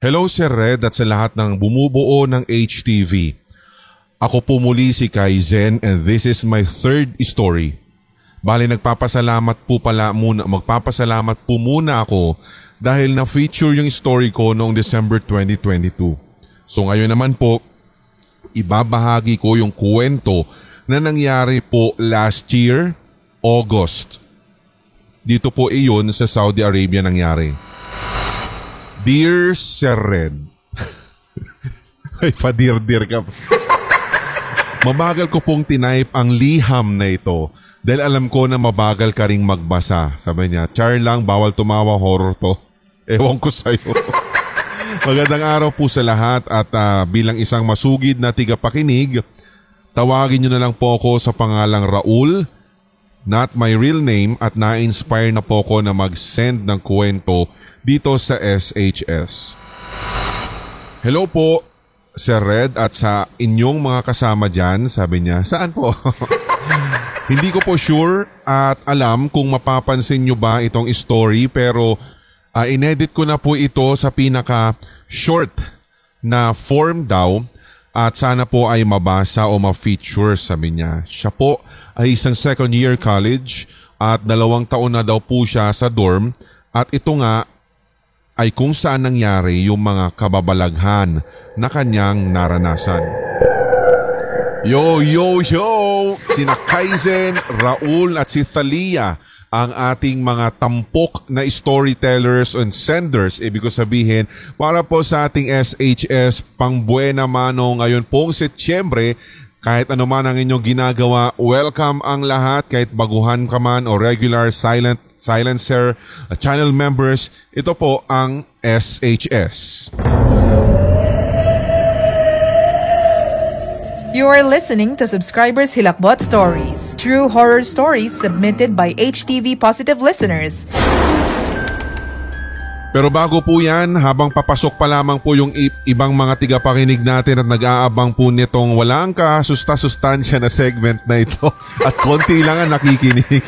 Hello Sir Red at sa lahat ng bumubuo ng HTV. Ako po muli si Kaizen and this is my third story. Bali nagpapasalamat po pala muna, magpapasalamat po muna ako dahil na-feature yung story ko noong December 2022. So ngayon naman po, ibabahagi ko yung kwento na nangyari po last year, August. Dito po iyon sa Saudi Arabia nangyari. Dear Sir Red. Ay, padir-dir ka. Mabagal ko pong tinype ang liham na ito dahil alam ko na mabagal ka ring magbasa. Sabi niya, char lang, bawal tumawa, horror to. Ewan ko sa'yo. Magandang araw po sa lahat at uh, bilang isang masugid na tigapakinig, tawagin niyo na lang po ako sa pangalang Raul, not my real name at na-inspire na po ako na mag-send ng kwento dito sa SHS. Hello po, Sir Red at sa inyong mga kasama dyan, sabi niya. Saan po? Hindi ko po sure at alam kung mapapansin nyo ba itong story pero uh, inedit ko na po ito sa pinaka short na form daw at sana po ay mabasa o ma-feature sabi niya. Siya po ay isang second year college at dalawang taon na daw po siya sa dorm at ito nga ay kung saan nangyari yung mga kababalaghan na kanyang naranasan. Yo, yo, yo! Sina Kaizen, Raul at si Thalia ang ating mga tampok na storytellers and senders. Ibig ko sabihin, para po sa ating SHS Pangbuena Mano ngayon pong Setyembre, kahit ano man ang inyong ginagawa, welcome ang lahat kahit baguhan ka man o regular silent silencer channel members. Ito po ang SHS. You are listening to Subscribers Hilakbot Stories, true horror stories submitted by HTV Positive listeners. Pero bago po yan, habang papasok pa lamang po yung ibang mga tigapakinig natin at nag-aabang po nitong walang kasusta-sustansya na segment na ito at konti lang ang nakikinig.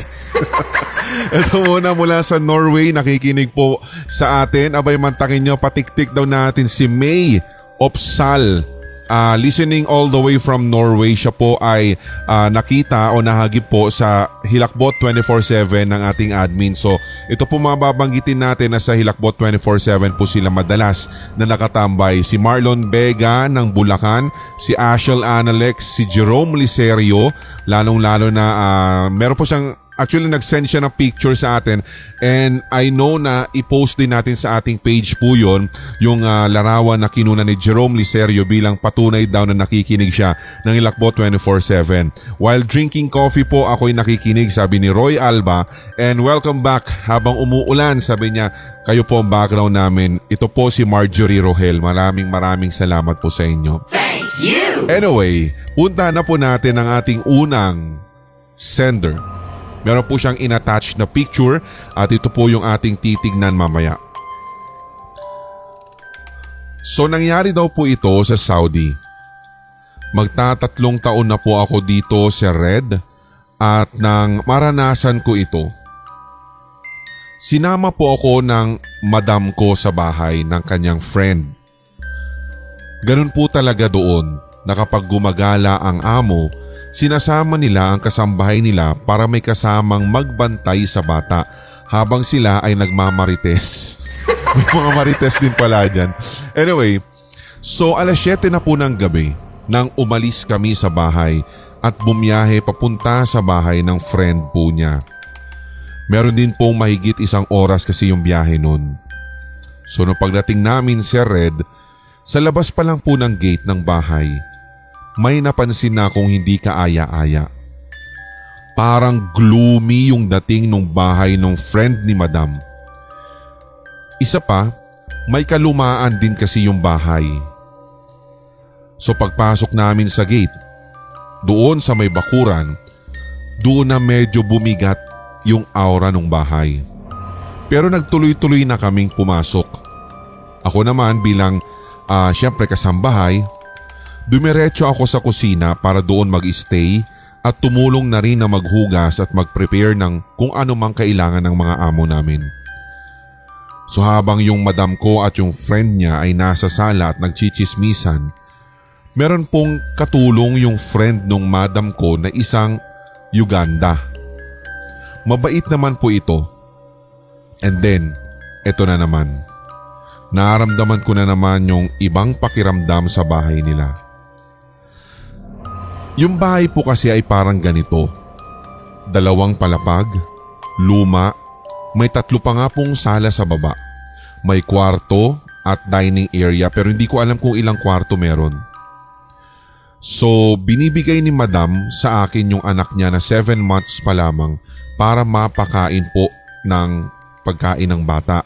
ito muna mula sa Norway, nakikinig po sa atin. Abay mantakin nyo, patiktik daw natin si May Opsal uh, listening all the way from Norway, siya po ay uh, nakita o nahagip po sa Hilakbot 24-7 ng ating admin. So ito po mababanggitin natin na sa Hilakbot 24-7 po sila madalas na nakatambay. Si Marlon Vega ng Bulacan, si Ashel Analex, si Jerome Liserio, lalong lalo na uh, meron po siyang Actually, nag-send siya ng picture sa atin and I know na i-post din natin sa ating page po yon yung uh, larawan na kinuna ni Jerome Liserio bilang patunay daw na nakikinig siya ng Ilakbo 24-7. While drinking coffee po ako'y nakikinig sabi ni Roy Alba and welcome back habang umuulan sabi niya kayo po ang background namin. Ito po si Marjorie Rohel. Maraming maraming salamat po sa inyo. Thank you! Anyway, punta na po natin ang ating unang sender. Meron po siyang inattach na picture at ito po yung ating titignan mamaya. So nangyari daw po ito sa Saudi. Magtatatlong taon na po ako dito sa Red at nang maranasan ko ito. Sinama po ako ng madam ko sa bahay ng kanyang friend. Ganun po talaga doon na kapag gumagala ang amo Sinasama nila ang kasambahay nila para may kasamang magbantay sa bata habang sila ay nagmamarites. may mga marites din pala dyan. Anyway, so alas 7 na po ng gabi nang umalis kami sa bahay at bumiyahe papunta sa bahay ng friend po niya. Meron din pong mahigit isang oras kasi yung biyahe nun. So nung pagdating namin sa Red, sa labas pa lang po ng gate ng bahay, may napansin na akong hindi kaaya-aya. Parang gloomy yung dating nung bahay ng friend ni madam. Isa pa, may kalumaan din kasi yung bahay. So pagpasok namin sa gate, doon sa may bakuran, doon na medyo bumigat yung aura ng bahay. Pero nagtuloy-tuloy na kaming pumasok. Ako naman bilang uh, syempre kasambahay, Dumiretso ako sa kusina para doon mag-stay at tumulong na rin na maghugas at mag-prepare ng kung ano mang kailangan ng mga amo namin. So habang yung madam ko at yung friend niya ay nasa sala at nagchichismisan, meron pong katulong yung friend nung madam ko na isang Uganda. Mabait naman po ito. And then, eto na naman. Naramdaman ko na naman yung ibang pakiramdam sa bahay nila. Yung bahay po kasi ay parang ganito. Dalawang palapag, luma, may tatlo pa nga pong sala sa baba. May kwarto at dining area pero hindi ko alam kung ilang kwarto meron. So binibigay ni madam sa akin yung anak niya na 7 months pa lamang para mapakain po ng pagkain ng bata,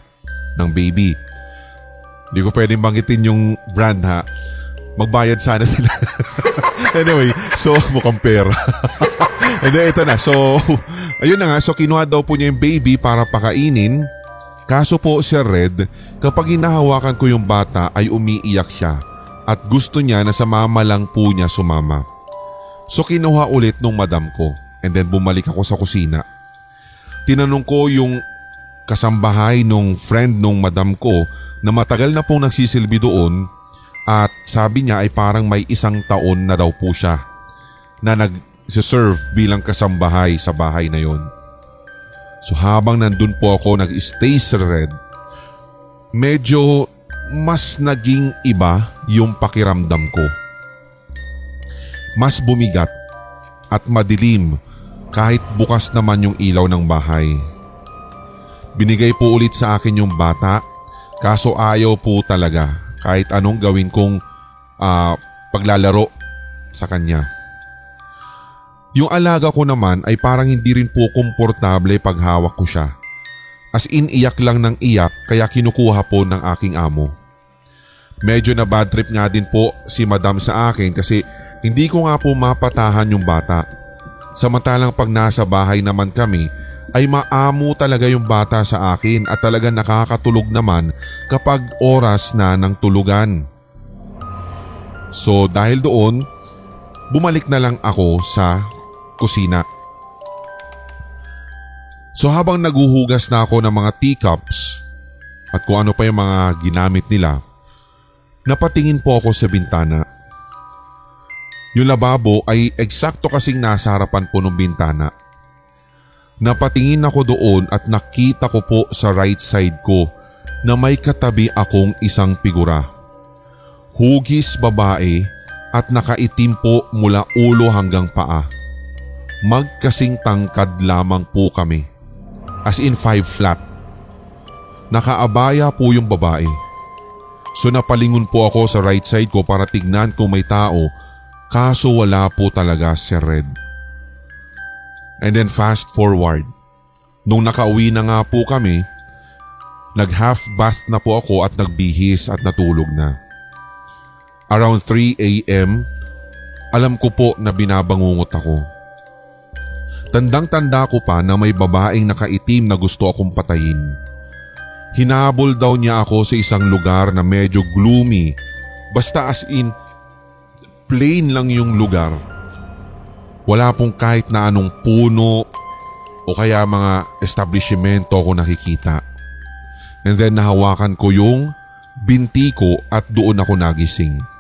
ng baby. Hindi ko pwedeng banggitin yung brand ha. Magbayad sana sila. anyway, so mukhang pera. And then ito na. So, ayun na nga. So kinuha daw po niya yung baby para pakainin. Kaso po Sir Red, kapag hinahawakan ko yung bata ay umiiyak siya at gusto niya na sa mama lang po niya sumama. So kinuha ulit nung madam ko and then bumalik ako sa kusina. Tinanong ko yung kasambahay nung friend nung madam ko na matagal na pong nagsisilbi doon at sabi niya ay parang may isang taon na daw po siya na nag-serve bilang kasambahay sa bahay na yon. So habang nandun po ako nag-stay sa Red, medyo mas naging iba yung pakiramdam ko. Mas bumigat at madilim kahit bukas naman yung ilaw ng bahay. Binigay po ulit sa akin yung bata kaso ayaw po talaga kahit anong gawin kong uh, paglalaro sa kanya. Yung alaga ko naman ay parang hindi rin po komportable pag hawak ko siya. As in iyak lang ng iyak kaya kinukuha po ng aking amo. Medyo na bad trip nga din po si madam sa akin kasi hindi ko nga po mapatahan yung bata. Samantalang pag nasa bahay naman kami ay maamo talaga yung bata sa akin at talaga nakakatulog naman kapag oras na ng tulugan. So dahil doon, bumalik na lang ako sa kusina. So habang naguhugas na ako ng mga teacups at kung ano pa yung mga ginamit nila, napatingin po ako sa bintana. Yung lababo ay eksakto kasing nasa harapan po ng bintana. Napatingin ako doon at nakita ko po sa right side ko na may katabi akong isang figura. Hugis babae at nakaitim po mula ulo hanggang paa. Magkasing tangkad lamang po kami. As in five flat. Nakaabaya po yung babae. So napalingon po ako sa right side ko para tignan kung may tao kaso wala po talaga si Red. And then fast forward. Nung nakauwi na nga po kami, nag half bath na po ako at nagbihis at natulog na. Around 3 a.m., alam ko po na binabangungot ako. Tandang-tanda ko pa na may babaeng nakaitim na gusto akong patayin. Hinabol daw niya ako sa isang lugar na medyo gloomy. Basta as in, plain lang yung lugar. Wala pong kahit na anong puno o kaya mga establishmento ko nakikita. And then nahawakan ko yung binti ko at doon ako nagising.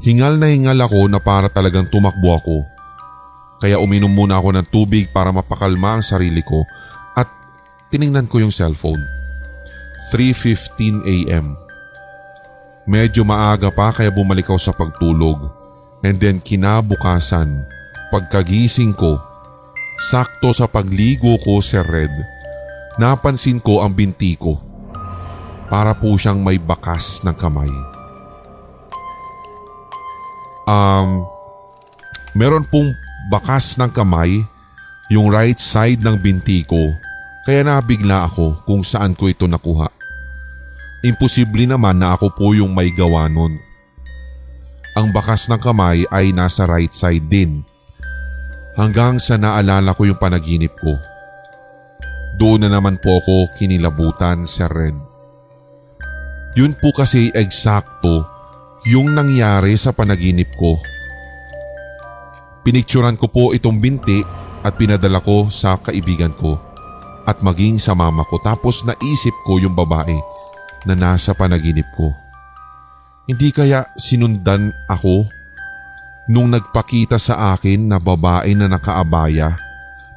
Hingal na hingal ako na para talagang tumakbo ako. Kaya uminom muna ako ng tubig para mapakalma ang sarili ko at tiningnan ko yung cellphone. 3.15 a.m. Medyo maaga pa kaya bumalik ako sa pagtulog. And then kinabukasan, pagkagising ko, sakto sa pagligo ko sa red, napansin ko ang binti ko. Para po siyang may bakas ng kamay. Um, meron pong bakas ng kamay yung right side ng binti ko kaya nabigla ako kung saan ko ito nakuha. Imposible naman na ako po yung may gawa nun. Ang bakas ng kamay ay nasa right side din. Hanggang sa naalala ko yung panaginip ko. Doon na naman po ako kinilabutan sa Red. Yun po kasi eksakto yung nangyari sa panaginip ko Pinikturan ko po itong binti at pinadala ko sa kaibigan ko. at maging sa mama ko. Tapos naisip ko yung babae na nasa panaginip ko. Hindi kaya sinundan ako nung nagpakita sa akin na babae na nakaabaya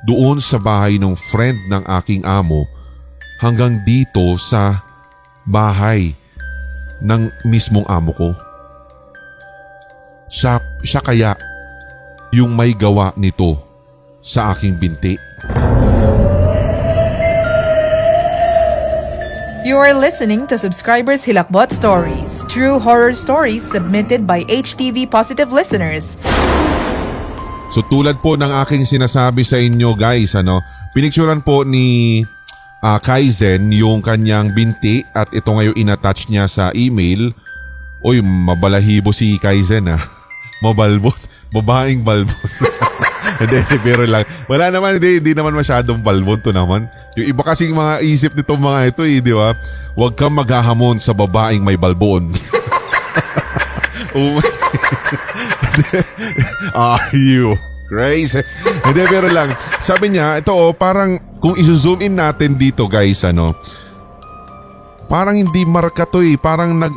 doon sa bahay ng friend ng aking amo hanggang dito sa bahay ng mismong amo ko. Siya, siya kaya yung may gawa nito sa aking binti. You are listening to Subscribers Hilakbot Stories, true horror stories submitted by HTV Positive listeners. So tulad po ng aking sinasabi sa inyo guys, ano, pinicturean po ni uh, Kaizen yung kanyang binti at ito ngayon inattach niya sa email. Uy, mabalahibo si Kaizen ah. Mabalbot. Babaeng balbot. Hindi, pero lang. Wala naman, hindi, hindi naman masyadong balbon to naman. Yung iba kasing mga isip nitong mga ito eh, di ba? Huwag kang maghahamon sa babaeng may balbon. oh Are you crazy? Hindi, pero lang. Sabi niya, ito oh, parang kung iso-zoom in natin dito guys, ano, parang hindi marka to eh. Parang nag,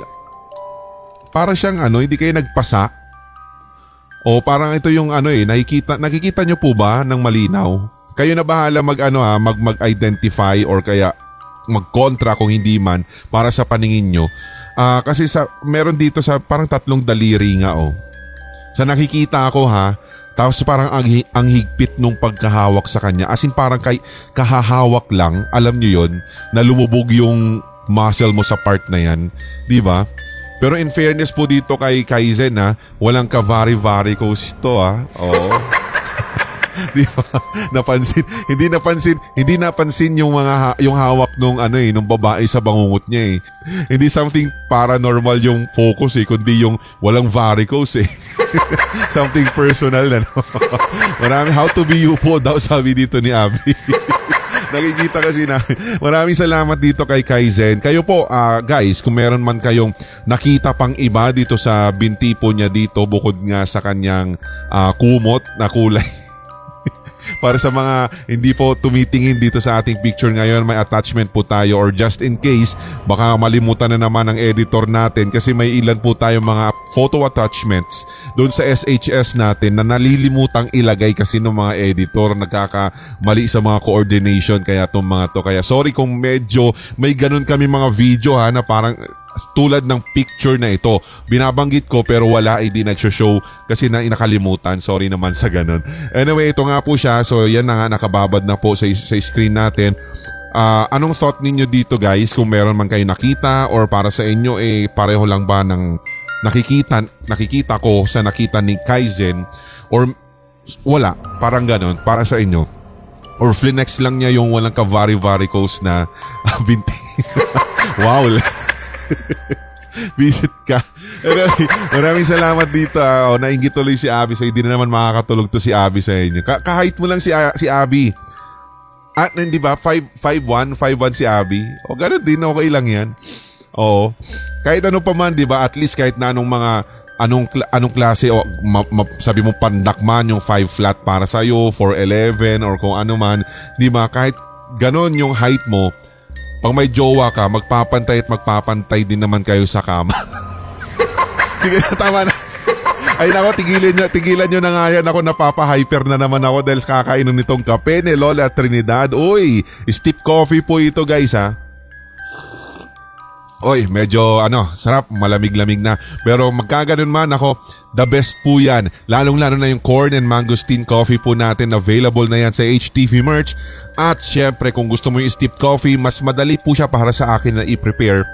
parang siyang ano, hindi kayo nagpasa o parang ito yung ano eh, nakikita, nakikita nyo po ba ng malinaw? Kayo na bahala mag ano ha, mag mag-identify or kaya mag-kontra kung hindi man para sa paningin nyo. Uh, kasi sa, meron dito sa parang tatlong daliri nga oh. Sa nakikita ako ha, tapos parang ang, ang higpit nung pagkahawak sa kanya. As in parang kay, kahahawak lang, alam nyo yon na lumubog yung muscle mo sa part na yan. Di ba? Pero in fairness po dito kay Kaizen ha, walang ka-vari-varicose ito ha. Oo. Di ba? Napansin, hindi napansin, hindi napansin yung mga yung hawak nung ano eh, nung babae sa bangungot niya eh. Hindi something paranormal yung focus eh, kundi yung walang varicose eh. something personal na no. Marami how to be you po daw sabi dito ni Abby. Nakikita kasi na. Maraming salamat dito kay Kaizen. Kayo po, uh, guys, kung meron man kayong nakita pang iba dito sa binti po niya dito bukod nga sa kanyang uh, kumot na kulay. Para sa mga hindi po tumitingin dito sa ating picture ngayon, may attachment po tayo or just in case, baka malimutan na naman ng editor natin kasi may ilan po tayo mga photo attachments doon sa SHS natin na nalilimutang ilagay kasi ng mga editor nagkakamali sa mga coordination kaya itong mga to. Kaya sorry kung medyo may ganun kami mga video ha na parang tulad ng picture na ito. Binabanggit ko pero wala hindi nag-show kasi na inakalimutan. Sorry naman sa ganun. Anyway, ito nga po siya. So yan na nga nakababad na po sa, sa screen natin. Uh, anong thought ninyo dito guys kung meron man kayo nakita or para sa inyo eh pareho lang ba ng nakikita nakikita ko sa nakita ni Kaizen or wala parang ganun para sa inyo or flinex lang niya yung walang ka vari varicose na binti wow Visit ka. Maraming, maraming salamat dito. Ah. O, nainggit tuloy si Abby. So, hindi na naman makakatulog to si Abby sa inyo. Ka kahit mo lang si, uh, si Abby. At hindi ba? 5'1", 5'1 si Abby. O, ganun din. Okay lang yan. Oo. Kahit ano pa man, di ba? At least kahit na anong mga anong anong klase o ma, ma, sabi mo pandak man yung 5 flat para sa iyo, 4'11 or kung ano man, di ba? Kahit ganon yung height mo, pag may jowa ka, magpapantay at magpapantay din naman kayo sa kama. Sige na, tama na. Ay nako, tigilan nyo, tigilan nyo na nga yan. Ako napapa-hyper na naman ako dahil kakainom nitong kape ni Lola Trinidad. Uy, steep coffee po ito guys ha. Oy, medyo ano, sarap, malamig-lamig na. Pero magkaganon man ako, the best po yan. Lalong-lalo na yung corn and mangosteen coffee po natin. Available na yan sa HTV merch. At syempre, kung gusto mo yung steep coffee, mas madali po siya para sa akin na i-prepare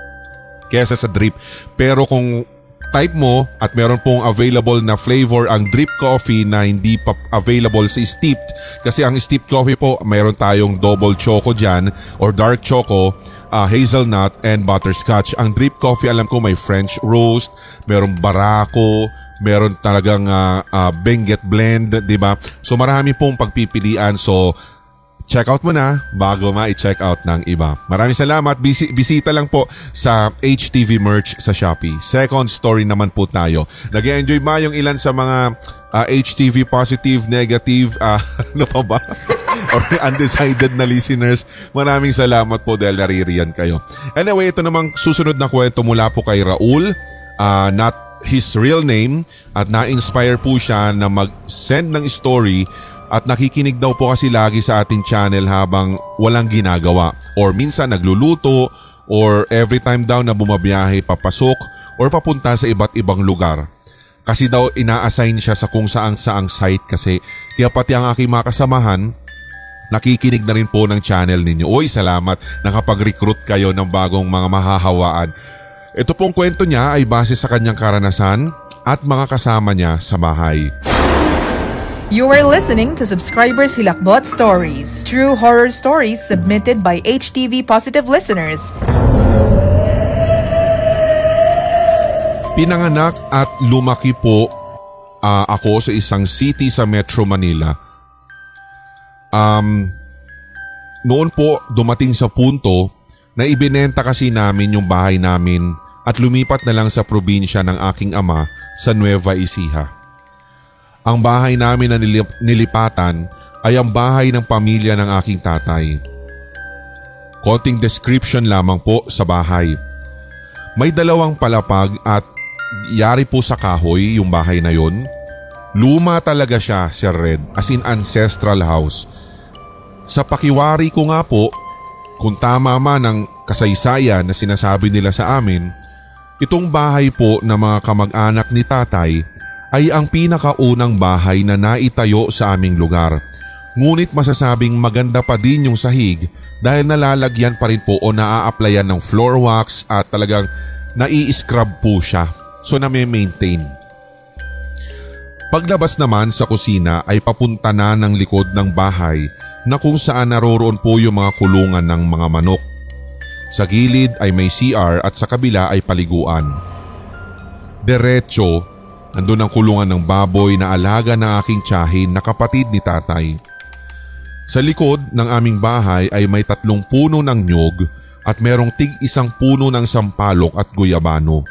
kesa sa drip. Pero kung type mo at meron pong available na flavor ang drip coffee na hindi pa available sa steeped. Kasi ang steeped coffee po, meron tayong double choco dyan or dark choco, uh, hazelnut and butterscotch. Ang drip coffee alam ko may French roast, meron barako, meron talagang uh, uh, Benguet blend, 'di ba? So marami pong pagpipilian. So check out mo na bago ma-check out ng iba. Maraming salamat. Bisi- bisita lang po sa HTV merch sa Shopee. Second story naman po tayo. nag enjoy ba yung ilan sa mga uh, ah, HTV positive, negative, uh, ano pa ba? or undecided na listeners, maraming salamat po dahil naririyan kayo. Anyway, ito namang susunod na kwento mula po kay Raul, uh, not his real name at na-inspire po siya na mag-send ng story at nakikinig daw po kasi lagi sa ating channel habang walang ginagawa or minsan nagluluto or every time daw na bumabiyahe papasok or papunta sa iba't ibang lugar. Kasi daw ina-assign siya sa kung saang saang site kasi kaya pati ang aking mga kasamahan nakikinig na rin po ng channel ninyo. Uy, salamat nakapag-recruit kayo ng bagong mga mahahawaan. Ito pong kwento niya ay base sa kanyang karanasan at mga kasama niya sa bahay. You are listening to Subscribers Hilakbot Stories, true horror stories submitted by HTV Positive listeners. Pinanganak at lumaki po uh, ako sa isang city sa Metro Manila. Um, noon po dumating sa punto na ibinenta kasi namin yung bahay namin at lumipat na lang sa probinsya ng aking ama sa Nueva Ecija. Ang bahay namin na nilip- nilipatan ay ang bahay ng pamilya ng aking tatay. Konting description lamang po sa bahay. May dalawang palapag at yari po sa kahoy yung bahay na yon. Luma talaga siya, Sir Red, as in ancestral house. Sa pakiwari ko nga po, kung tama man ang kasaysayan na sinasabi nila sa amin, itong bahay po ng mga kamag-anak ni tatay ay ang pinakaunang bahay na naitayo sa aming lugar. Ngunit masasabing maganda pa din yung sahig dahil nalalagyan pa rin po o naa-applyan ng floor wax at talagang nai-scrub po siya. So na may maintain. Paglabas naman sa kusina ay papunta na ng likod ng bahay na kung saan naroroon po yung mga kulungan ng mga manok. Sa gilid ay may CR at sa kabila ay paliguan. Diretso Nandun ang kulungan ng baboy na alaga ng aking tiyahin na kapatid ni tatay. Sa likod ng aming bahay ay may tatlong puno ng nyog at merong tig isang puno ng sampalok at guyabano.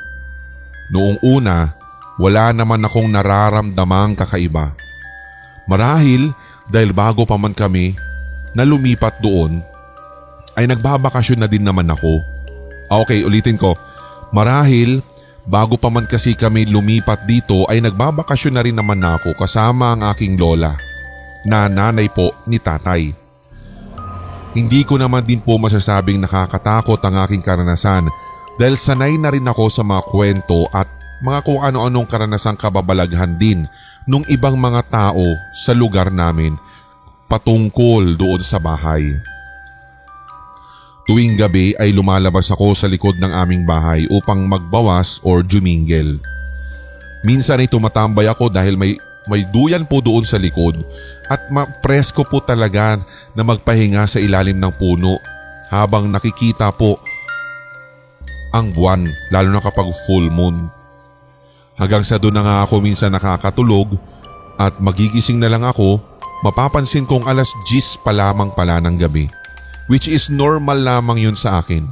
Noong una, wala naman akong nararamdamang kakaiba. Marahil dahil bago pa man kami na lumipat doon, ay nagbabakasyon na din naman ako. Ah, okay, ulitin ko. Marahil Bago pa man kasi kami lumipat dito ay nagbabakasyon na rin naman ako kasama ang aking lola na nanay po ni tatay. Hindi ko naman din po masasabing nakakatakot ang aking karanasan dahil sanay na rin ako sa mga kwento at mga kung ano-anong karanasang kababalaghan din nung ibang mga tao sa lugar namin patungkol doon sa bahay. Tuwing gabi ay lumalabas ako sa likod ng aming bahay upang magbawas or jumingel. Minsan ay tumatambay ako dahil may, may duyan po doon sa likod at ma-presko po talaga na magpahinga sa ilalim ng puno habang nakikita po ang buwan lalo na kapag full moon. Hanggang sa doon na nga ako minsan nakakatulog at magigising na lang ako mapapansin kong alas 10 pa lamang pala ng gabi which is normal lamang yun sa akin.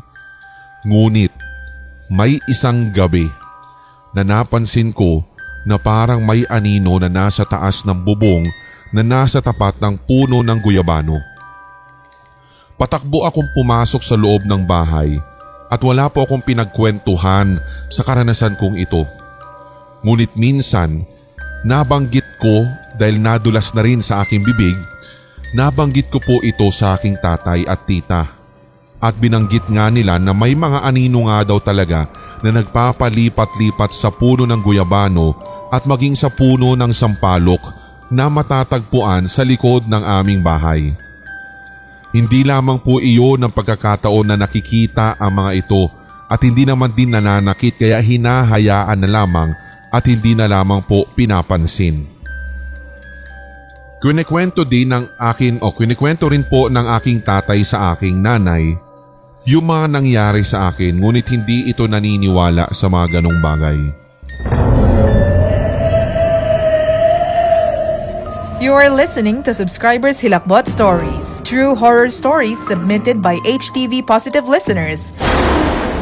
Ngunit may isang gabi na napansin ko na parang may anino na nasa taas ng bubong na nasa tapat ng puno ng guyabano. Patakbo akong pumasok sa loob ng bahay at wala po akong pinagkwentuhan sa karanasan kong ito. Ngunit minsan, nabanggit ko dahil nadulas na rin sa aking bibig Nabanggit ko po ito sa aking tatay at tita. At binanggit nga nila na may mga anino nga daw talaga na nagpapalipat-lipat sa puno ng guyabano at maging sa puno ng sampalok na matatagpuan sa likod ng aming bahay. Hindi lamang po iyon ang pagkakataon na nakikita ang mga ito at hindi naman din nananakit kaya hinahayaan na lamang at hindi na lamang po pinapansin. Kwinikwento din ng akin o kwinikwento rin po ng aking tatay sa aking nanay yung mga nangyari sa akin ngunit hindi ito naniniwala sa mga ganong bagay. You are listening to Subscribers Hilakbot Stories, true horror stories submitted by HTV Positive listeners.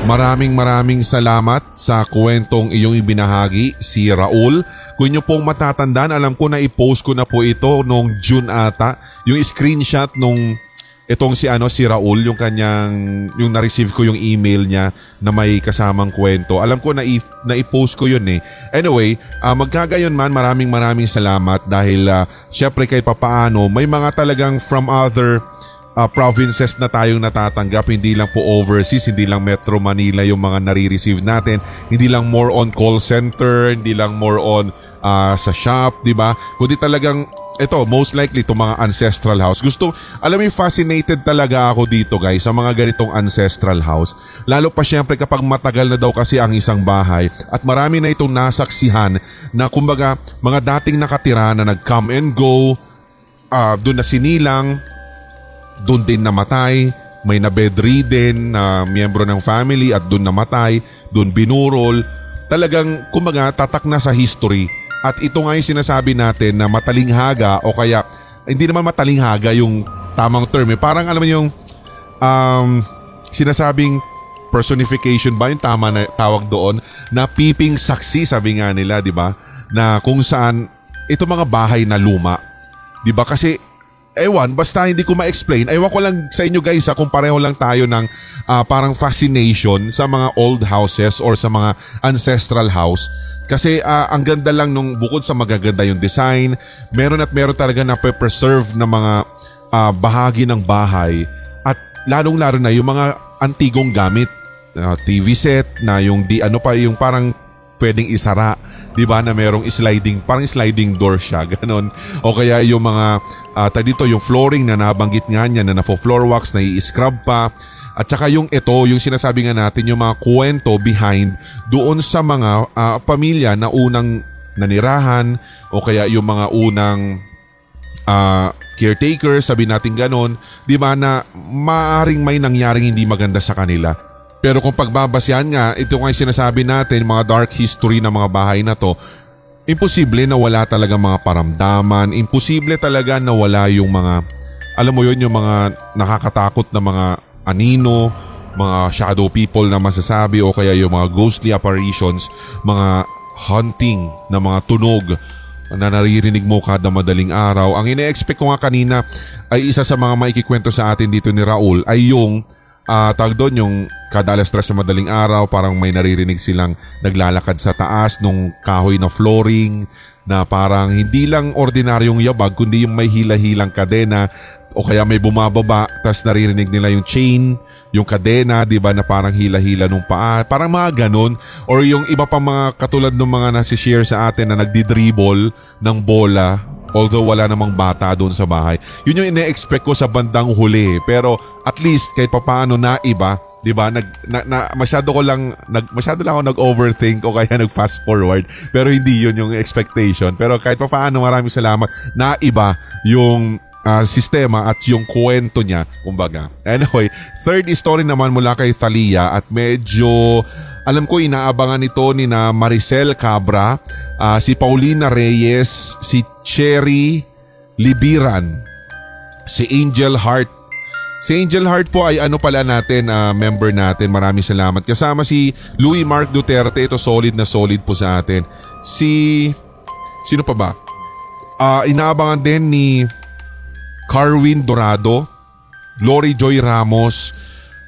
Maraming maraming salamat sa kwentong iyong ibinahagi, si Raul. Kung inyo pong matatandaan, alam ko na i-post ko na po ito noong June ata. Yung screenshot nung itong si ano si Raul yung kanyang yung na-receive ko yung email niya na may kasamang kwento. Alam ko na i, na i-post ko yun eh. Anyway, uh, magkagayon man maraming maraming salamat dahil uh, syempre kahit papaano may mga talagang from other uh, provinces na tayong natatanggap, hindi lang po overseas, hindi lang Metro Manila yung mga nare-receive natin, hindi lang more on call center, hindi lang more on uh, sa shop, di ba? Kundi talagang ito, most likely itong mga ancestral house. Gusto, alam mo fascinated talaga ako dito guys sa mga ganitong ancestral house. Lalo pa syempre kapag matagal na daw kasi ang isang bahay at marami na itong nasaksihan na kumbaga mga dating nakatira na nag-come and go, uh, doon na sinilang, doon din namatay, may na bedridden na miyembro ng family at doon namatay, doon binurol. Talagang kumbaga tatak na sa history. At ito nga yung sinasabi natin na matalinghaga o kaya hindi naman matalinghaga yung tamang term eh. Parang alam mo yung um, sinasabing personification ba yung tama na tawag doon? Na piping saksi sabi nga nila 'di ba? Na kung saan ito mga bahay na luma. 'di ba? Kasi ewan, basta hindi ko ma-explain. Ewan ko lang sa inyo guys ha, kung pareho lang tayo ng uh, parang fascination sa mga old houses or sa mga ancestral house. Kasi uh, ang ganda lang nung bukod sa magaganda yung design, meron at meron talaga na preserve na mga uh, bahagi ng bahay at lalong-lalo na yung mga antigong gamit. Uh, TV set na yung di ano pa yung parang pwedeng isara, 'di ba na merong sliding, parang sliding door siya, ganun. O kaya yung mga uh, dito yung flooring na nabanggit nga niya na nafo floor wax na i-scrub pa. At saka yung ito, yung sinasabi nga natin, yung mga kwento behind doon sa mga uh, pamilya na unang nanirahan o kaya yung mga unang uh, caretaker, sabi natin ganon, di ba na maaring may nangyaring hindi maganda sa kanila. Pero kung pagbabasyan nga, ito nga sinasabi natin, mga dark history ng mga bahay na to, imposible na wala talaga mga paramdaman, imposible talaga na wala yung mga, alam mo yun, yung mga nakakatakot na mga anino, mga shadow people na masasabi o kaya yung mga ghostly apparitions, mga hunting na mga tunog na naririnig mo kada madaling araw. Ang ine-expect ko nga kanina ay isa sa mga maikikwento sa atin dito ni Raul ay yung uh, tag doon yung kada alas stress sa madaling araw parang may naririnig silang naglalakad sa taas nung kahoy na flooring na parang hindi lang ordinaryong yabag kundi yung may hila-hilang kadena o kaya may bumababa tas naririnig nila yung chain yung kadena, di ba, na parang hila-hila nung paa. Parang mga ganun. Or yung iba pa mga katulad ng mga nasi-share sa atin na nagdi-dribble ng bola Although wala namang bata doon sa bahay. Yun yung ine-expect ko sa bandang huli. Pero at least kahit papaano na iba, 'di ba? Nag na, na, masyado ko lang nag masyado lang ako nag-overthink o kaya nag-fast forward. Pero hindi 'yun yung expectation. Pero kahit papaano maraming salamat na iba yung uh, sistema at yung kwento niya, kumbaga. Anyway, third story naman mula kay Thalia at medyo alam ko inaabangan ito ni na Maricel Cabra, uh, si Paulina Reyes, si Cherry Libiran, si Angel Heart. Si Angel Heart po ay ano pala natin, uh, member natin. Maraming salamat. Kasama si Louis Mark Duterte. Ito solid na solid po sa atin. Si... Sino pa ba? Uh, inaabangan din ni Carwin Dorado, Lori Joy Ramos,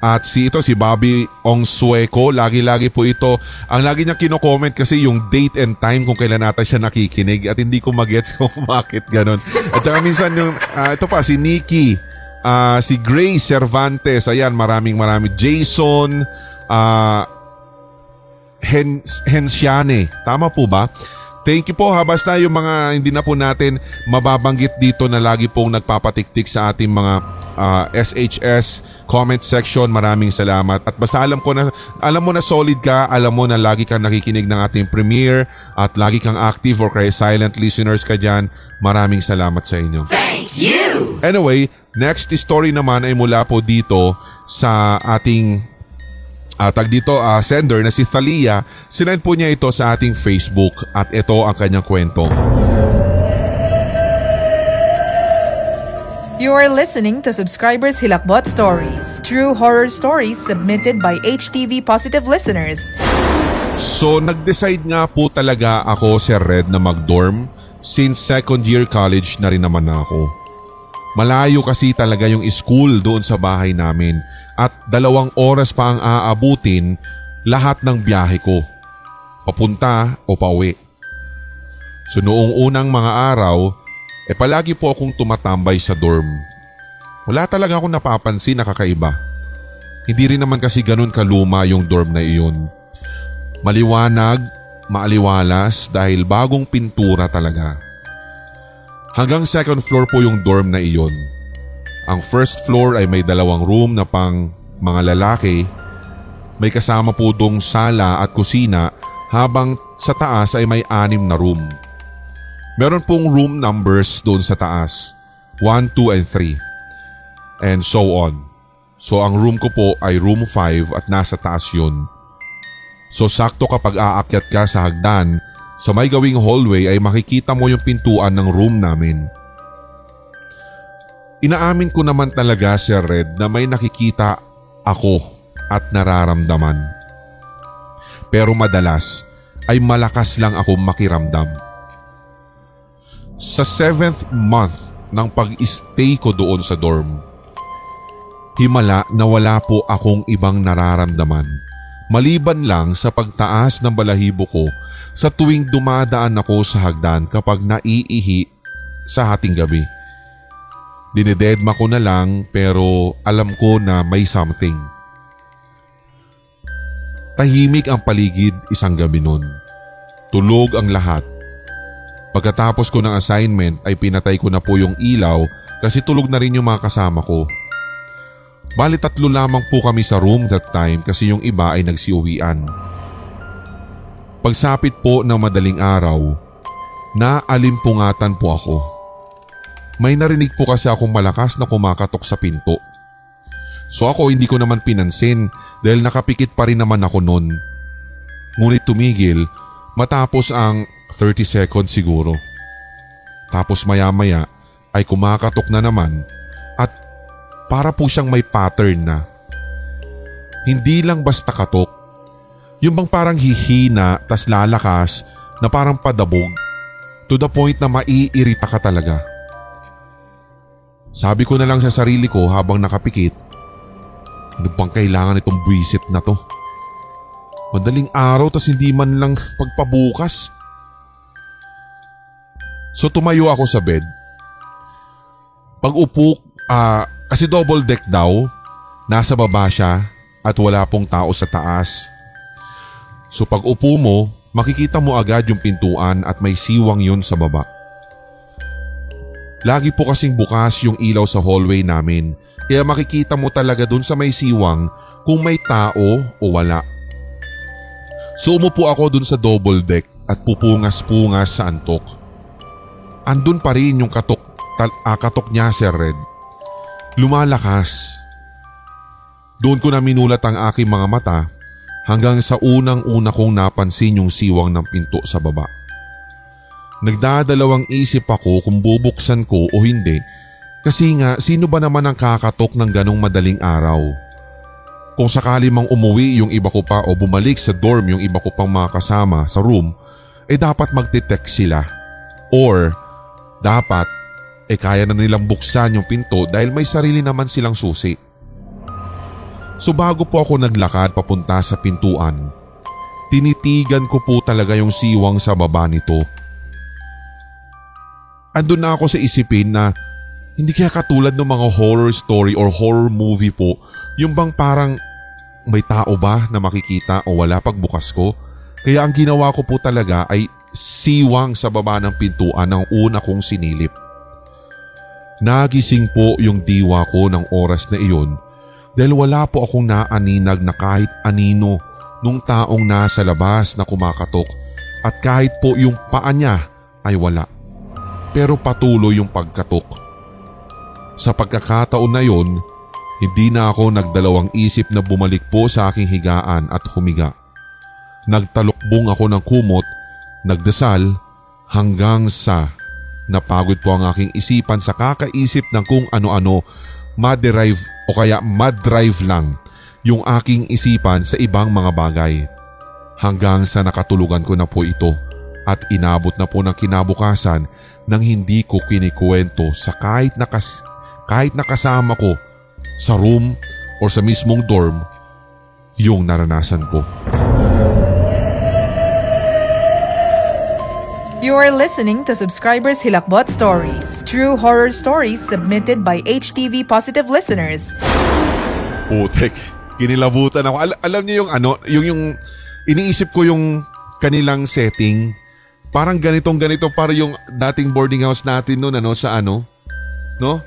at si ito si Bobby Ong Sueco, lagi-lagi po ito. Ang lagi niya kino-comment kasi yung date and time kung kailan nata siya nakikinig at hindi ko magets kung bakit ganun. At saka minsan yung, uh, ito pa si Nikki, uh, si Grace Cervantes, ayan maraming maraming. Jason, uh, Hen Hensiane, tama po ba? Thank you po ha. Basta yung mga hindi na po natin mababanggit dito na lagi pong nagpapatiktik sa ating mga uh, ah, SHS comment section. Maraming salamat. At basta alam ko na alam mo na solid ka, alam mo na lagi kang nakikinig ng ating premiere at lagi kang active or kaya silent listeners ka dyan. Maraming salamat sa inyo. Thank you! Anyway, next story naman ay mula po dito sa ating uh, tag dito uh, sender na si Thalia, sinend po niya ito sa ating Facebook at ito ang kanyang kwento. You are listening to Subscribers Hilakbot Stories, true horror stories submitted by HTV Positive listeners. So nag-decide nga po talaga ako Sir Red na mag-dorm since second year college na rin naman ako. Malayo kasi talaga yung school doon sa bahay namin at dalawang oras pa ang aabutin lahat ng biyahe ko. Papunta o pauwi. So noong unang mga araw, eh palagi po akong tumatambay sa dorm. Wala talaga akong napapansin na kakaiba. Hindi rin naman kasi ganun kaluma yung dorm na iyon. Maliwanag, maaliwalas dahil bagong pintura talaga. Hanggang second floor po yung dorm na iyon. Ang first floor ay may dalawang room na pang mga lalaki. May kasama po dong sala at kusina habang sa taas ay may anim na room. Meron pong room numbers doon sa taas. 1, 2, and 3. And so on. So ang room ko po ay room 5 at nasa taas yun. So sakto kapag aakyat ka sa hagdan, sa may gawing hallway ay makikita mo yung pintuan ng room namin. Inaamin ko naman talaga Sir Red na may nakikita ako at nararamdaman. Pero madalas ay malakas lang ako makiramdam. Sa seventh month ng pag-stay ko doon sa dorm, himala na wala po akong ibang nararamdaman. Maliban lang sa pagtaas ng balahibo ko sa tuwing dumadaan ako sa hagdan kapag naiihi sa hating gabi. Dinededma ko na lang pero alam ko na may something. Tahimik ang paligid isang gabi nun. Tulog ang lahat Pagkatapos ko ng assignment ay pinatay ko na po yung ilaw kasi tulog na rin yung mga kasama ko. Bali tatlo lamang po kami sa room that time kasi yung iba ay nagsiuwian. Pagsapit po ng madaling araw, naalimpungatan po ako. May narinig po kasi akong malakas na kumakatok sa pinto. So ako hindi ko naman pinansin dahil nakapikit pa rin naman ako noon. Ngunit tumigil matapos ang 30 seconds siguro. Tapos maya maya ay kumakatok na naman at para po siyang may pattern na. Hindi lang basta katok. Yung bang parang hihina tas lalakas na parang padabog to the point na maiirita ka talaga. Sabi ko na lang sa sarili ko habang nakapikit, ano bang kailangan itong buwisit na to? Madaling araw tas hindi man lang pagpabukas. So tumayo ako sa bed. Pag upo, ah, kasi double deck daw, nasa baba siya at wala pong tao sa taas. So pag upo mo, makikita mo agad yung pintuan at may siwang yun sa baba. Lagi po kasing bukas yung ilaw sa hallway namin kaya makikita mo talaga dun sa may siwang kung may tao o wala. So umupo ako dun sa double deck at pupungas-pungas sa antok. Andun pa rin yung katok, tal, ah, katok niya Sir Red. Lumalakas. Doon ko na minulat ang aking mga mata hanggang sa unang-una kong napansin yung siwang ng pinto sa baba. Nagdadalawang isip ako kung bubuksan ko o hindi kasi nga sino ba naman ang kakatok ng ganong madaling araw? Kung sakali mang umuwi yung iba ko pa o bumalik sa dorm yung iba ko pang mga kasama sa room, eh dapat magte-text sila. Or dapat eh kaya na nilang buksan yung pinto dahil may sarili naman silang susi. So bago po ako naglakad papunta sa pintuan, tinitigan ko po talaga yung siwang sa baba nito andun na ako sa isipin na hindi kaya katulad ng mga horror story or horror movie po, yung bang parang may tao ba na makikita o wala pagbukas ko? Kaya ang ginawa ko po talaga ay siwang sa baba ng pintuan ng una kong sinilip. Nagising po yung diwa ko ng oras na iyon dahil wala po akong naaninag na kahit anino nung taong nasa labas na kumakatok at kahit po yung paa niya ay wala pero patuloy yung pagkatok. Sa pagkakataon na yon, hindi na ako nagdalawang isip na bumalik po sa aking higaan at humiga. Nagtalukbong ako ng kumot, nagdasal hanggang sa Napagod po ang aking isipan sa kakaisip ng kung ano-ano, maderive o kaya madrive lang yung aking isipan sa ibang mga bagay. Hanggang sa nakatulugan ko na po ito at inabot na po ng kinabukasan nang hindi ko kinikwento sa kahit, nakas, kahit nakasama ko sa room o sa mismong dorm yung naranasan ko. You are listening to Subscribers Hilakbot Stories, true horror stories submitted by HTV Positive listeners. Putek, kinilabutan ako. Al- alam niyo yung ano, yung yung iniisip ko yung kanilang setting. Parang ganitong ganito para yung dating boarding house natin noon ano sa ano, no?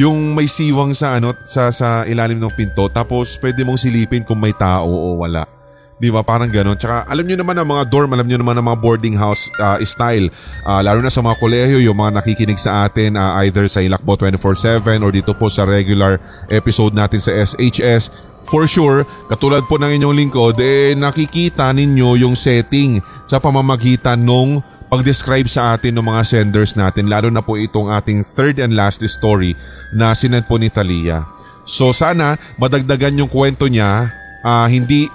Yung may siwang sa ano sa sa ilalim ng pinto tapos pwede mong silipin kung may tao o wala. Di ba? Parang ganon. Tsaka alam nyo naman ang mga dorm, alam nyo naman ang mga boarding house uh, style. Uh, lalo na sa mga kolehiyo, yung mga nakikinig sa atin uh, either sa Ilakbo 24-7 or dito po sa regular episode natin sa SHS. For sure, katulad po ng inyong lingkod, eh nakikita ninyo yung setting sa pamamagitan nung pag-describe sa atin ng mga senders natin lalo na po itong ating third and last story na sinend po ni Thalia. So sana madagdagan yung kwento niya, uh, hindi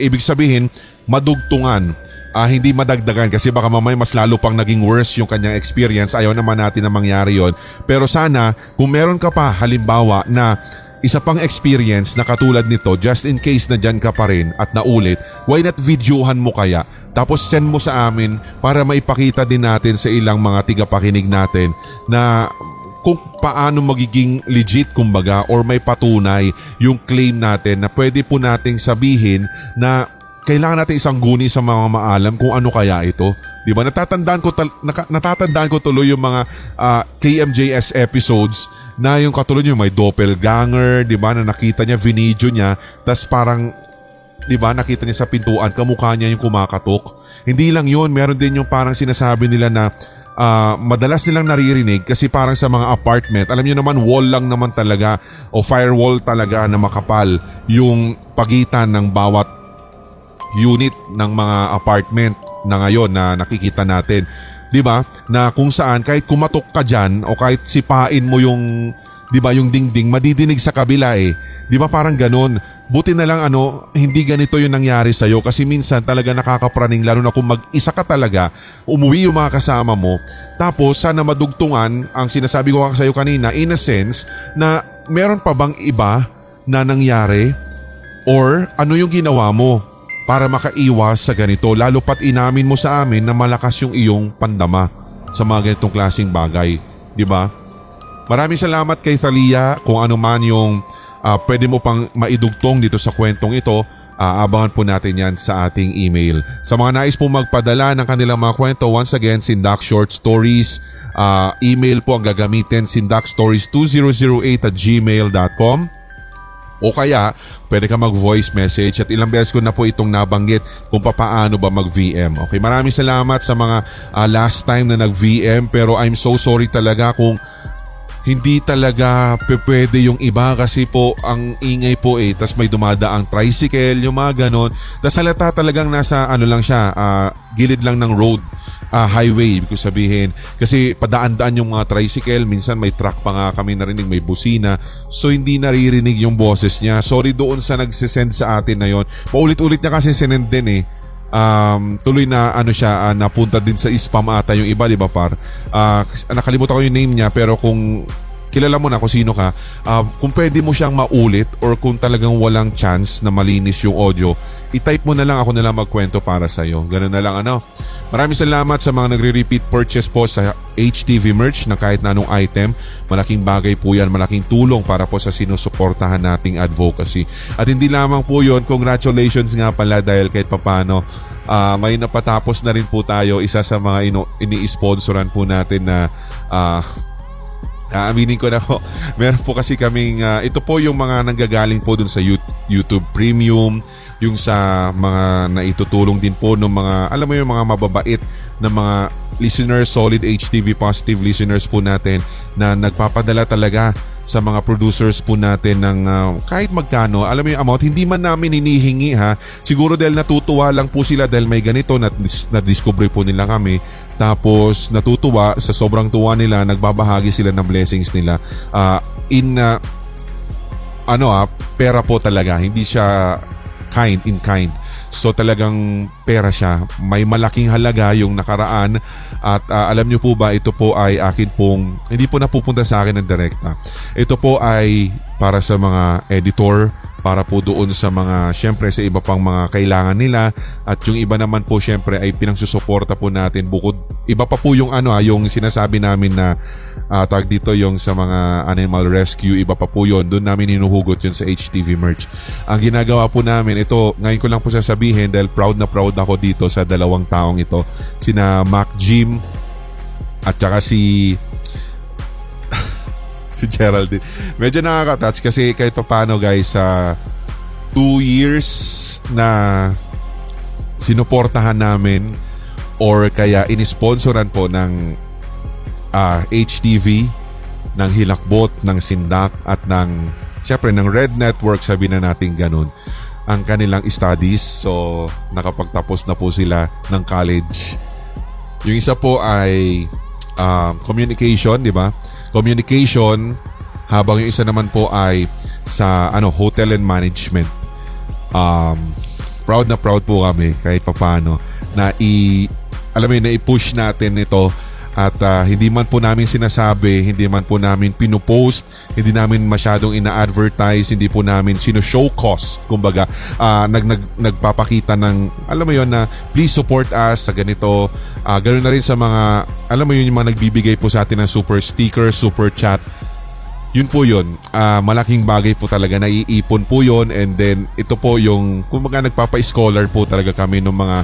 ibig sabihin madugtungan uh, hindi madagdagan kasi baka mamay mas lalo pang naging worse yung kanyang experience. Ayaw naman natin na mangyari yon. Pero sana kung meron ka pa halimbawa na isa pang experience na katulad nito just in case na dyan ka pa rin at naulit, why not videohan mo kaya? Tapos send mo sa amin para maipakita din natin sa ilang mga tigapakinig natin na kung paano magiging legit kumbaga or may patunay yung claim natin na pwede po nating sabihin na kailangan natin isang guni sa mga maalam kung ano kaya ito. 'Di ba? Natatandaan ko tal- naka- natatandaan ko tuloy yung mga uh, ah, KMJS episodes na yung katulad yung may doppelganger, 'di ba? Na nakita niya video niya, tas parang 'di ba? Nakita niya sa pintuan, kamukha niya yung kumakatok. Hindi lang 'yun, meron din yung parang sinasabi nila na uh, madalas nilang naririnig kasi parang sa mga apartment, alam niyo naman wall lang naman talaga o firewall talaga na makapal yung pagitan ng bawat unit ng mga apartment na ngayon na nakikita natin. 'Di ba? Na kung saan kahit kumatok ka diyan o kahit sipain mo yung 'di ba yung dingding madidinig sa kabila eh. 'Di ba parang ganun? Buti na lang ano, hindi ganito yung nangyari sa'yo kasi minsan talaga nakakapraning lalo na kung mag-isa ka talaga, umuwi yung mga kasama mo. Tapos sana madugtungan ang sinasabi ko sa'yo kanina in a sense na meron pa bang iba na nangyari or ano yung ginawa mo para makaiwas sa ganito lalo pat inamin mo sa amin na malakas yung iyong pandama sa mga ganitong klaseng bagay. Di ba? Maraming salamat kay Thalia kung ano man yung uh, pwede mo pang maidugtong dito sa kwentong ito, uh, abangan po natin yan sa ating email. Sa mga nais po magpadala ng kanilang mga kwento, once again, Sindak Short Stories, uh, email po ang gagamitin, sindakstories2008 at gmail.com. O kaya, pwede ka mag-voice message at ilang beses ko na po itong nabanggit kung paano ba mag-VM. Okay, maraming salamat sa mga uh, last time na nag-VM pero I'm so sorry talaga kung hindi talaga pwede yung iba kasi po ang ingay po eh tas may dumadaang tricycle yung mga ganon. Tas halata talagang nasa ano lang siya uh, gilid lang ng road uh, highway ibig sabihin. Kasi padaan-daan yung mga tricycle minsan may truck pa nga kami narinig may busina. So hindi naririnig yung boses niya. Sorry doon sa nagsisend sa atin na yon. Paulit-ulit niya kasi sinend din eh um, tuloy na ano siya uh, napunta din sa spam ata yung iba 'di ba par? Uh, nakalimutan ko yung name niya pero kung kilala mo na kung sino ka, uh, kung pwede mo siyang maulit or kung talagang walang chance na malinis yung audio, i-type mo na lang ako na lang magkwento para sa iyo. Ganun na lang ano. Maraming salamat sa mga nagre-repeat purchase po sa HTV merch na kahit na anong item. Malaking bagay po yan, malaking tulong para po sa sinusuportahan nating advocacy. At hindi lamang po yon congratulations nga pala dahil kahit papano uh, may napatapos na rin po tayo isa sa mga ino, ini-sponsoran po natin na uh, Aaminin ko na po, meron po kasi kaming, uh, ito po yung mga nanggagaling po dun sa YouTube Premium, yung sa mga naitutulong din po ng mga, alam mo yung mga mababait na mga listeners, solid HTV positive listeners po natin na nagpapadala talaga sa mga producers po natin ng ah, kahit magkano, alam mo yung amount, hindi man namin hinihingi ha. Siguro dahil natutuwa lang po sila dahil may ganito na na-discover po nila kami. Tapos natutuwa sa sobrang tuwa nila, nagbabahagi sila ng blessings nila ah, in ah, ano ah, pera po talaga. Hindi siya kind in kind. So talagang pera siya. May malaking halaga yung nakaraan at ah, alam niyo po ba ito po ay akin pong hindi po napupunta sa akin ng direkta. Ito po ay para sa mga editor, para po doon sa mga syempre sa iba pang mga kailangan nila. At yung iba naman po syempre ay pinangsusuporta po natin. Bukod iba pa po yung ano ah, yung sinasabi namin na uh, tag dito yung sa mga animal rescue iba pa po yun. Doon namin hinuhugot yun sa HTV merch. Ang ginagawa po namin ito ngayon ko lang po sasabihin dahil proud na proud ako dito sa dalawang taong ito. Sina Mac Jim at saka si si Geraldine. Medyo nakaka-touch kasi kahit pa paano guys sa uh, two years na sinuportahan namin or kaya inisponsoran po ng uh, HTV, ng Hilakbot, ng Sindak at ng syempre ng Red Network sabi na natin ganun ang kanilang studies so nakapagtapos na po sila ng college. Yung isa po ay uh, communication, di ba? Communication habang yung isa naman po ay sa ano hotel and management. Um, proud na proud po kami kahit papaano na i alam mo na i-push natin ito at uh, hindi man po namin sinasabi, hindi man po namin pinupost, hindi namin masyadong ina-advertise, hindi po namin sino-show cost. Kumbaga, uh, nag, nag, nagpapakita ng, alam mo yon na please support us sa ganito. Uh, ganoon na rin sa mga, alam mo yun yung mga nagbibigay po sa atin ng super sticker, super chat. Yun po yun. Uh, malaking bagay po talaga. Naiipon po yun and then ito po yung, kumbaga nagpapa-scholar po talaga kami ng mga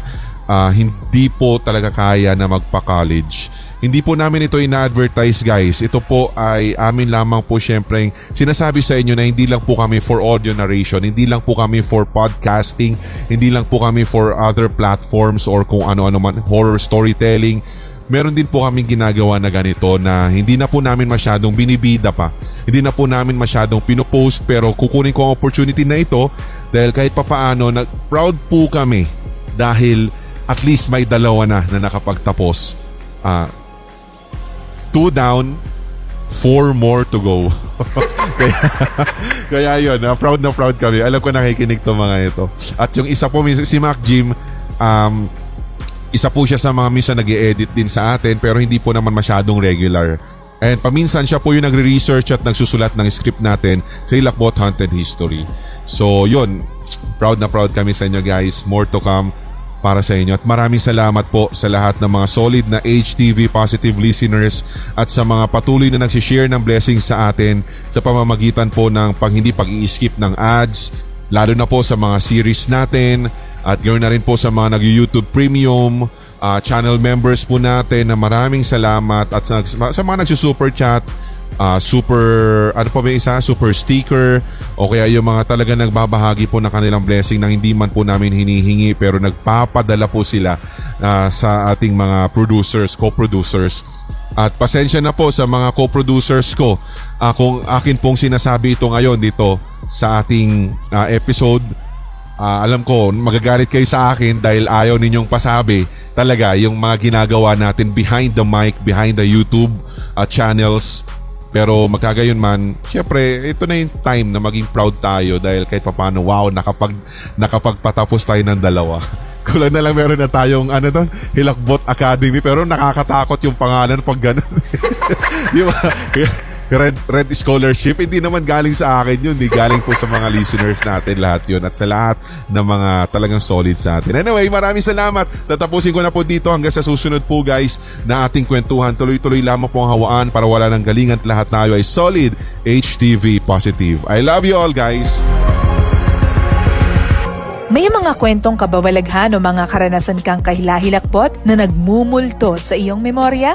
uh, hindi po talaga kaya na magpa-college hindi po namin ito ina-advertise guys. Ito po ay amin lamang po syempre sinasabi sa inyo na hindi lang po kami for audio narration, hindi lang po kami for podcasting, hindi lang po kami for other platforms or kung ano-ano man, horror storytelling. Meron din po kaming ginagawa na ganito na hindi na po namin masyadong binibida pa. Hindi na po namin masyadong pinopost pero kukunin ko ang opportunity na ito dahil kahit papaano na proud po kami dahil at least may dalawa na na nakapagtapos. Uh, two down, four more to go. kaya, kaya yun, uh, proud na proud kami. Alam ko nakikinig to mga ito. At yung isa po, si Mac Jim, um, isa po siya sa mga minsan nag edit din sa atin pero hindi po naman masyadong regular. And paminsan siya po yung nagre-research at nagsusulat ng script natin sa Ilakbot Haunted History. So yun, proud na proud kami sa inyo guys. More to come para sa inyo. At maraming salamat po sa lahat ng mga solid na HTV positive listeners at sa mga patuloy na nagsishare ng blessings sa atin sa pamamagitan po ng pag hindi pag-i-skip ng ads, lalo na po sa mga series natin at ganoon na rin po sa mga nag-YouTube Premium, uh, channel members po natin na maraming salamat at sa, sa mga nagsusuper chat uh, super, ano pa ba isa? Super sticker o kaya yung mga talaga nagbabahagi po ng kanilang blessing na hindi man po namin hinihingi pero nagpapadala po sila uh, sa ating mga producers, co-producers. At pasensya na po sa mga co-producers ko uh, kung akin pong sinasabi ito ngayon dito sa ating uh, episode. Uh, alam ko, magagalit kayo sa akin dahil ayaw ninyong pasabi talaga yung mga ginagawa natin behind the mic, behind the YouTube uh, channels pero magkagayon man, syempre, ito na yung time na maging proud tayo dahil kahit papano, wow, nakapag, nakapagpatapos tayo ng dalawa. Kulang na lang meron na tayong, ano to, Hilakbot Academy, pero nakakatakot yung pangalan pag ganun. Di ba? Red, Red Scholarship, hindi naman galing sa akin yun. Hindi galing po sa mga listeners natin lahat yun at sa lahat ng mga talagang solid sa atin. Anyway, maraming salamat. Tatapusin ko na po dito hanggang sa susunod po guys na ating kwentuhan. Tuloy-tuloy lamang po ang hawaan para wala ng galingan at lahat tayo ay solid HTV positive. I love you all guys. May mga kwentong kabawalaghan o mga karanasan kang kahilahilakbot na nagmumulto sa iyong memorya?